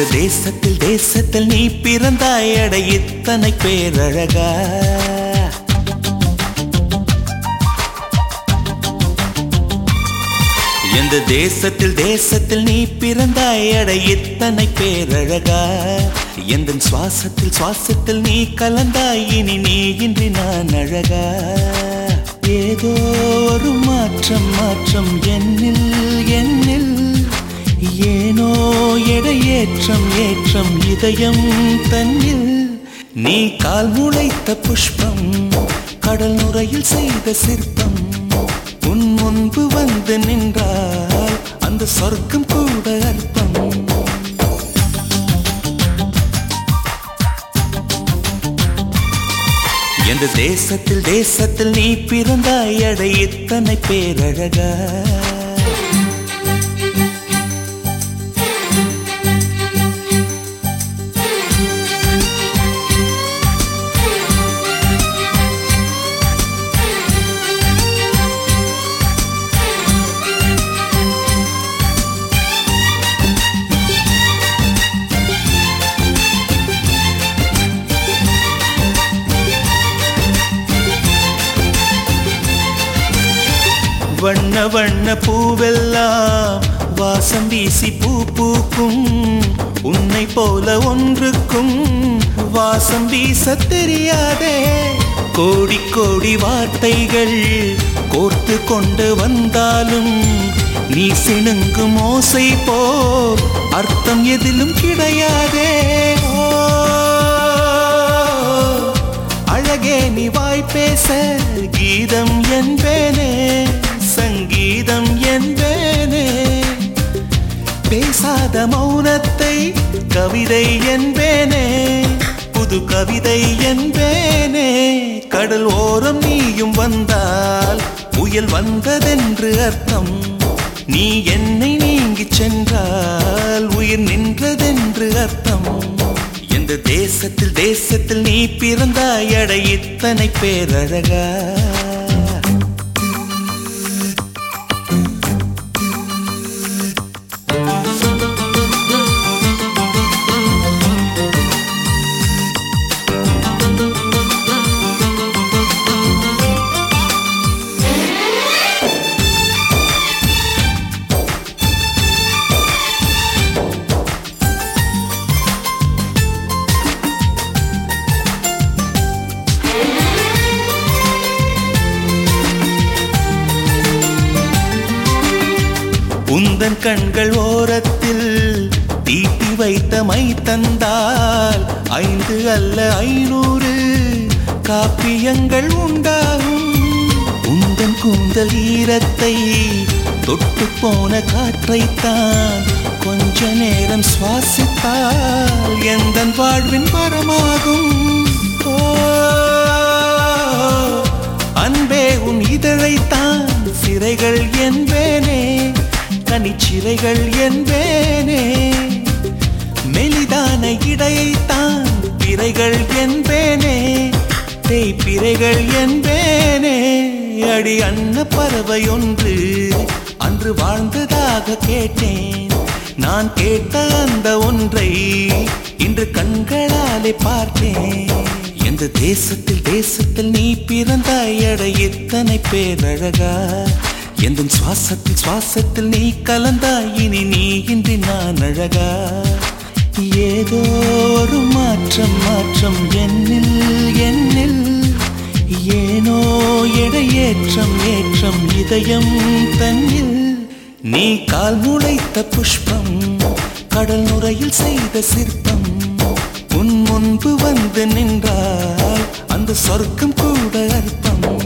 இந்த தேசத்தில் தேசத்தில் நீ பிறந்தாய். அட இத்தனை பேரழகா. எந்த தேசத்தில் தேசத்தில் நீ பிறந்தாய். அட இத்தனை பேரழகா. எந்த சுவாசத்தில் சுவாசத்தில் நீ கலந்தாய். இனி நீ இன்றி நான் அழகா. ஏதோ ஒரு மாற்றம் மாற்றம் என்னில் என்னில். ஏனோ எடையேற்றம் ஏற்றம் இதயம் தன்னில். நீ கால் முளைத்த புஷ்பம் கடல் நுரையில் செய்த சிற்பம். உன் முன்பு வந்து நின்றால் அந்த சொர்க்கம் கூட அற்பம். எந்த தேசத்தில் தேசத்தில் நீ பிறந்தாய் அடை இத்தனை பேரழகா வண்ண வண்ண பூவெல்லாம் வாசம் வீசி பூ பூக்கும். உன்னை போல ஒன்றுக்கும் வாசம் வீச தெரியாதே. கோடி கோடி வார்த்தைகள் கோர்த்து கொண்டு வந்தாலும் நீ சிணுங்கும் ஓசை போல் அர்த்தம் எதிலும் கிடையாதே. அழகே நீ வாய்ப்பேச கீதம் என்பேனே. சங்கீதம் என்பேனே. பேசாத மௌனத்தை கவிதை என்பேனே. புது கவிதை என்பேனே. கடல் ஓரம் நீயும் வந்தால் புயல் வந்ததென்று அர்த்தம். நீ என்னை நீங்கி சென்றால் உயிர் நின்றதென்று அர்த்தம். எந்த தேசத்தில் தேசத்தில் நீ பிறந்தாய் அட இத்தனை பேரழகா. உந்தன் கண்கள் ஓரத்தில் தீட்டி வைத்த மை தந்தால் ஐந்து அல்ல ஐநூறு காப்பியங்கள் உண்டாகும். உந்தன் கூந்தல் ஈரத்தை தொட்டு போன காற்றைத்தான் கொஞ்ச நேரம் சுவாசித்தால் எந்த வாழ்வின் மரமாகும். அன்பே உன் இதழைத்தான் சிறைகள் என் கனிச்சிறைகள் என்பேனே மெலிதான இடையைத்தான் பிறைகள் என்பேனே தேய்பிறைகள் என்பேனே அடி அன்ன பறவை ஒன்று அன்று வாழ்ந்ததாக கேட்டேன். நான் கேட்ட அந்த ஒன்றை இன்று கண்களாலே பார்த்தேன். எந்த தேசத்தில் தேசத்தில் நீ பிறந்தாய் அட எத்தனை பேரழகா. எந்த சுவாசத்தில் சுவாசத்தில் நீ கலந்தாய் இனி நீ இன்றி நான் அழகா? ஏதோ ஒரு மாற்றம் மாற்றம் என்னில் என்னில். ஏனோ எடை ஏற்றம் ஏற்றம் இதயம் தன்னில். நீ கால் முளைத்த புஷ்பம் கடல் நுரையில் செய்த சிற்பம். உன் முன்பு வந்து நின்றால் அந்த சொர்க்கம் கூட அர்த்தம்